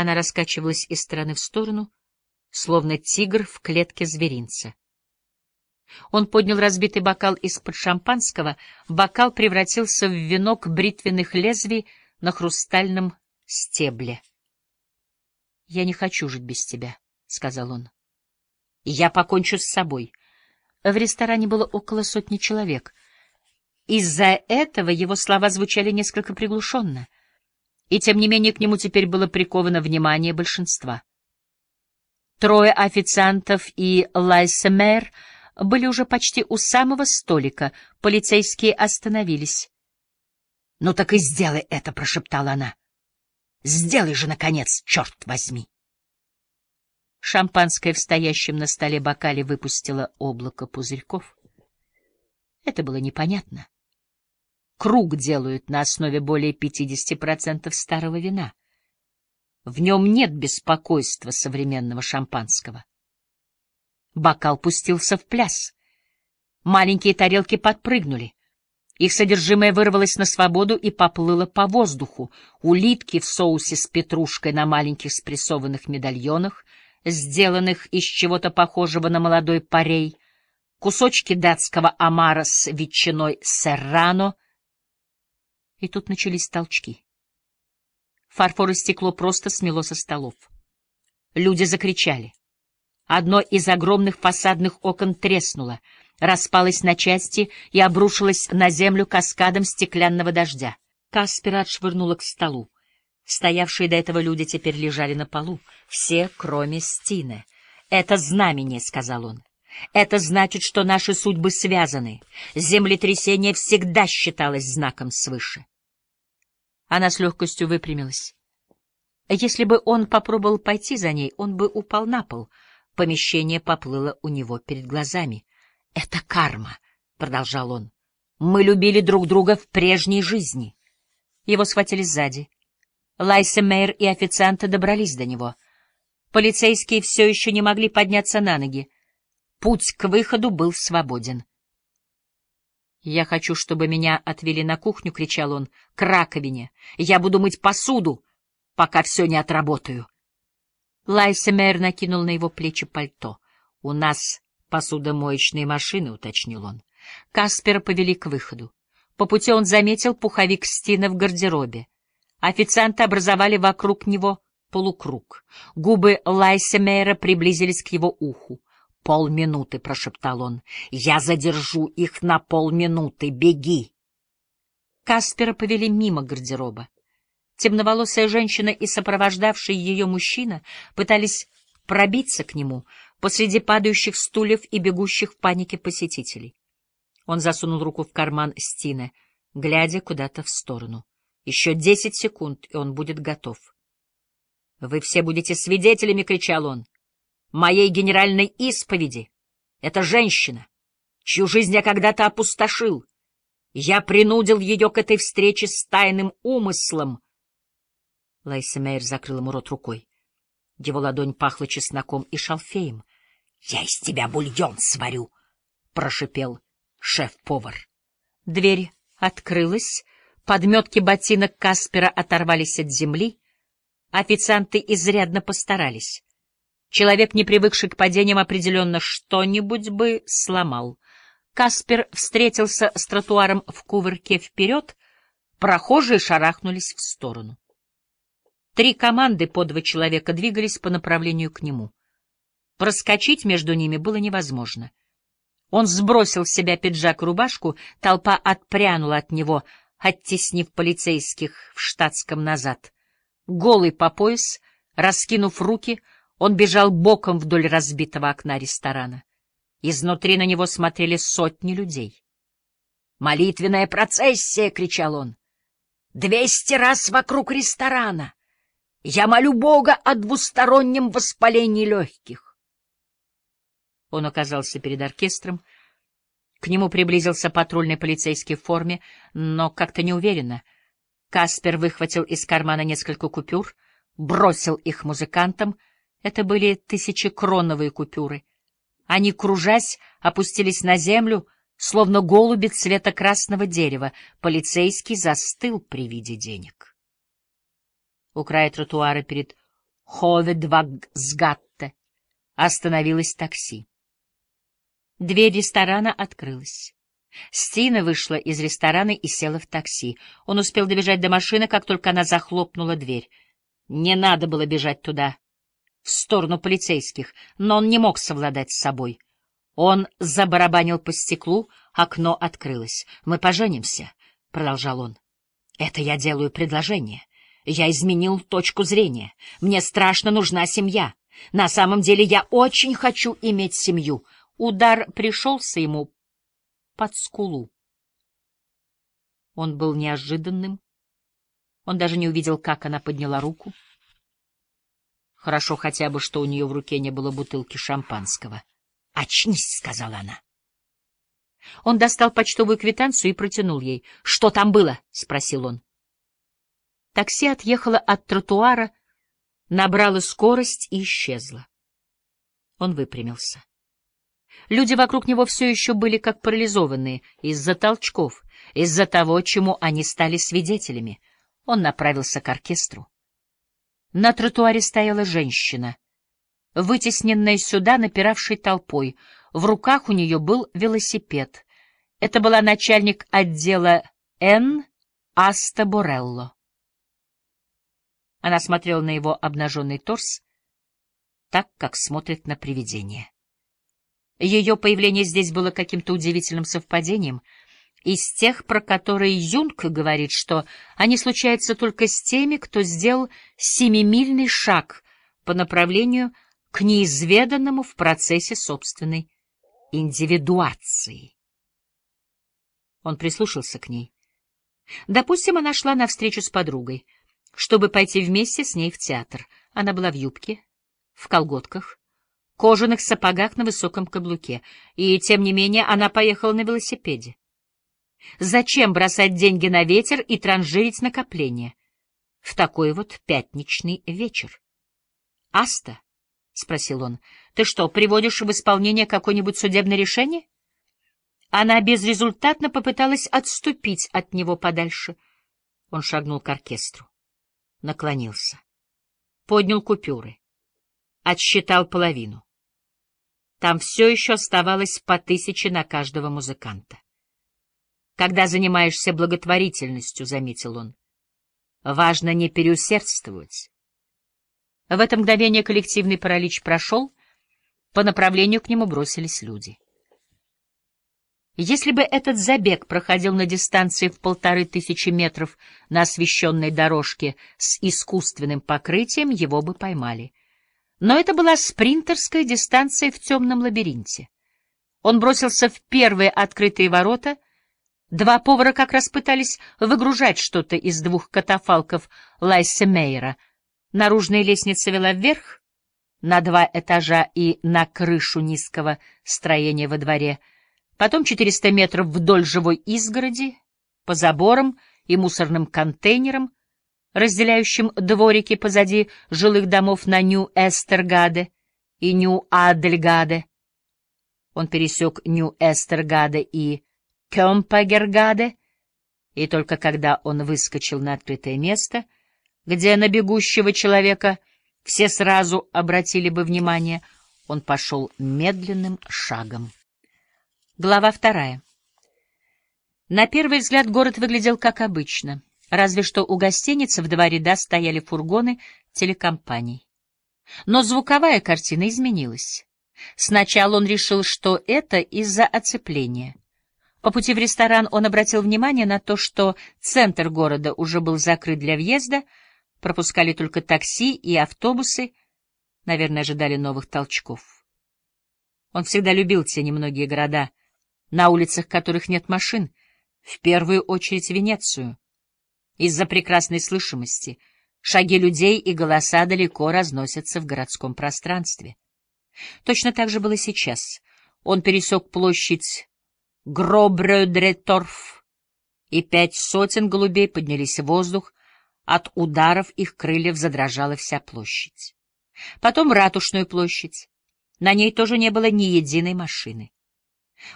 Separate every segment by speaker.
Speaker 1: Она раскачивалась из стороны в сторону, словно тигр в клетке зверинца. Он поднял разбитый бокал из-под шампанского, бокал превратился в венок бритвенных лезвий на хрустальном стебле. — Я не хочу жить без тебя, — сказал он. — Я покончу с собой. В ресторане было около сотни человек. Из-за этого его слова звучали несколько приглушенно, и тем не менее к нему теперь было приковано внимание большинства. Трое официантов и Лайсемер — были уже почти у самого столика. Полицейские остановились. — Ну так и сделай это, — прошептала она. — Сделай же, наконец, черт возьми! Шампанское в стоящем на столе бокале выпустило облако пузырьков. Это было непонятно. Круг делают на основе более 50% старого вина. В нем нет беспокойства современного шампанского. Бокал пустился в пляс. Маленькие тарелки подпрыгнули. Их содержимое вырвалось на свободу и поплыло по воздуху. Улитки в соусе с петрушкой на маленьких спрессованных медальонах, сделанных из чего-то похожего на молодой парей, кусочки датского омара с ветчиной серрано. И тут начались толчки. Фарфор и стекло просто смело со столов. Люди закричали. Одно из огромных фасадных окон треснуло, распалось на части и обрушилось на землю каскадом стеклянного дождя. Каспера отшвырнула к столу. Стоявшие до этого люди теперь лежали на полу, все, кроме Стины. «Это знамение», — сказал он. «Это значит, что наши судьбы связаны. Землетрясение всегда считалось знаком свыше». Она с легкостью выпрямилась. Если бы он попробовал пойти за ней, он бы упал на пол — Помещение поплыло у него перед глазами. — Это карма, — продолжал он. — Мы любили друг друга в прежней жизни. Его схватили сзади. Лайса Мейер и официанты добрались до него. Полицейские все еще не могли подняться на ноги. Путь к выходу был свободен. «Я хочу, чтобы меня отвели на кухню», — кричал он, — «к раковине. Я буду мыть посуду, пока все не отработаю». Лайсемер накинул на его плечи пальто. — У нас посудомоечные машины, — уточнил он. Каспера повели к выходу. По пути он заметил пуховик Стина в гардеробе. Официанты образовали вокруг него полукруг. Губы Лайсемера приблизились к его уху. «Полминуты», — прошептал он. «Я задержу их на полминуты. Беги!» Каспера повели мимо гардероба. Темноволосая женщина и сопровождавший ее мужчина пытались пробиться к нему посреди падающих стульев и бегущих в панике посетителей. Он засунул руку в карман Стины, глядя куда-то в сторону. Еще десять секунд, и он будет готов. — Вы все будете свидетелями, — кричал он, — моей генеральной исповеди. Это женщина, чью жизнь я когда-то опустошил. Я принудил ее к этой встрече с тайным умыслом — Лайса Мейер закрыл ему рот рукой. Его ладонь пахла чесноком и шалфеем. — Я из тебя бульон сварю! — прошипел шеф-повар. Дверь открылась, подметки ботинок Каспера оторвались от земли. Официанты изрядно постарались. Человек, не привыкший к падениям, определенно что-нибудь бы сломал. Каспер встретился с тротуаром в кувырке вперед, прохожие шарахнулись в сторону. Три команды по два человека двигались по направлению к нему. Проскочить между ними было невозможно. Он сбросил с себя пиджак и рубашку, толпа отпрянула от него, оттеснив полицейских в штатском назад. Голый по пояс, раскинув руки, он бежал боком вдоль разбитого окна ресторана. Изнутри на него смотрели сотни людей. «Молитвенная процессия!» — кричал он. «Двести раз вокруг ресторана!» Я молю Бога о двустороннем воспалении легких. Он оказался перед оркестром. К нему приблизился патрульный полицейский в форме, но как-то неуверенно. Каспер выхватил из кармана несколько купюр, бросил их музыкантам. Это были тысячекроновые купюры. Они, кружась, опустились на землю, словно голуби цвета красного дерева. Полицейский застыл при виде денег. У края тротуара перед Ховедвагсгатте остановилось такси. Дверь ресторана открылась. Стина вышла из ресторана и села в такси. Он успел добежать до машины, как только она захлопнула дверь. Не надо было бежать туда, в сторону полицейских, но он не мог совладать с собой. Он забарабанил по стеклу, окно открылось. «Мы поженимся», — продолжал он. «Это я делаю предложение. Я изменил точку зрения. Мне страшно нужна семья. На самом деле я очень хочу иметь семью». Удар пришелся ему под скулу. Он был неожиданным. Он даже не увидел, как она подняла руку. Хорошо хотя бы, что у нее в руке не было бутылки шампанского. «Очнись», — сказала она. Он достал почтовую квитанцию и протянул ей. «Что там было?» — спросил он. Такси отъехало от тротуара, набрало скорость и исчезло. Он выпрямился. Люди вокруг него все еще были как парализованные из-за толчков, из-за того, чему они стали свидетелями. Он направился к оркестру. На тротуаре стояла женщина, вытесненная сюда напиравшей толпой. В руках у нее был велосипед. Это была начальник отдела Н. Аста Борелло. Она смотрела на его обнаженный торс, так, как смотрит на привидение. Ее появление здесь было каким-то удивительным совпадением, из тех, про которые Юнг говорит, что они случаются только с теми, кто сделал семимильный шаг по направлению к неизведанному в процессе собственной индивидуации. Он прислушался к ней. Допустим, она шла навстречу с подругой, чтобы пойти вместе с ней в театр. Она была в юбке, в колготках, кожаных сапогах на высоком каблуке, и, тем не менее, она поехала на велосипеде. Зачем бросать деньги на ветер и транжирить накопления в такой вот пятничный вечер? — Аста, — спросил он, — ты что, приводишь в исполнение какое-нибудь судебное решение? Она безрезультатно попыталась отступить от него подальше. Он шагнул к оркестру, наклонился, поднял купюры, отсчитал половину. Там все еще оставалось по тысяче на каждого музыканта. «Когда занимаешься благотворительностью», — заметил он, — «важно не переусердствовать». В это мгновение коллективный паралич прошел, по направлению к нему бросились люди. Если бы этот забег проходил на дистанции в полторы тысячи метров на освещенной дорожке с искусственным покрытием, его бы поймали. Но это была спринтерская дистанция в темном лабиринте. Он бросился в первые открытые ворота. Два повара как раз пытались выгружать что-то из двух катафалков Лайса Мейера. Наружная лестница вела вверх, на два этажа и на крышу низкого строения во дворе. Потом 400 метров вдоль живой изгороди, по заборам и мусорным контейнерам, разделяющим дворики позади жилых домов на Нью-Эстергаде и Нью-Адельгаде. Он пересек Нью-Эстергаде и Кемпагергаде, и только когда он выскочил на открытое место, где на бегущего человека все сразу обратили бы внимание, он пошел медленным шагом. Глава вторая. На первый взгляд город выглядел как обычно — Разве что у гостиницы в два ряда стояли фургоны телекомпаний. Но звуковая картина изменилась. Сначала он решил, что это из-за оцепления. По пути в ресторан он обратил внимание на то, что центр города уже был закрыт для въезда, пропускали только такси и автобусы, наверное, ожидали новых толчков. Он всегда любил те немногие города, на улицах которых нет машин, в первую очередь Венецию. Из-за прекрасной слышимости шаги людей и голоса далеко разносятся в городском пространстве. Точно так же было сейчас. Он пересек площадь Гробрёдреторф, и пять сотен голубей поднялись в воздух, от ударов их крыльев задрожала вся площадь. Потом Ратушную площадь. На ней тоже не было ни единой машины.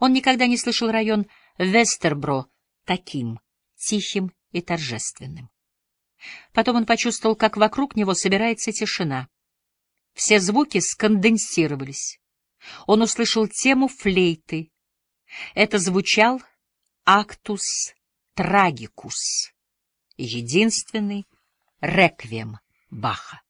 Speaker 1: Он никогда не слышал район Вестербро таким, тихим и торжественным. Потом он почувствовал, как вокруг него собирается тишина. Все звуки сконденсировались. Он услышал тему флейты. Это звучал «Актус трагикус», единственный реквием Баха.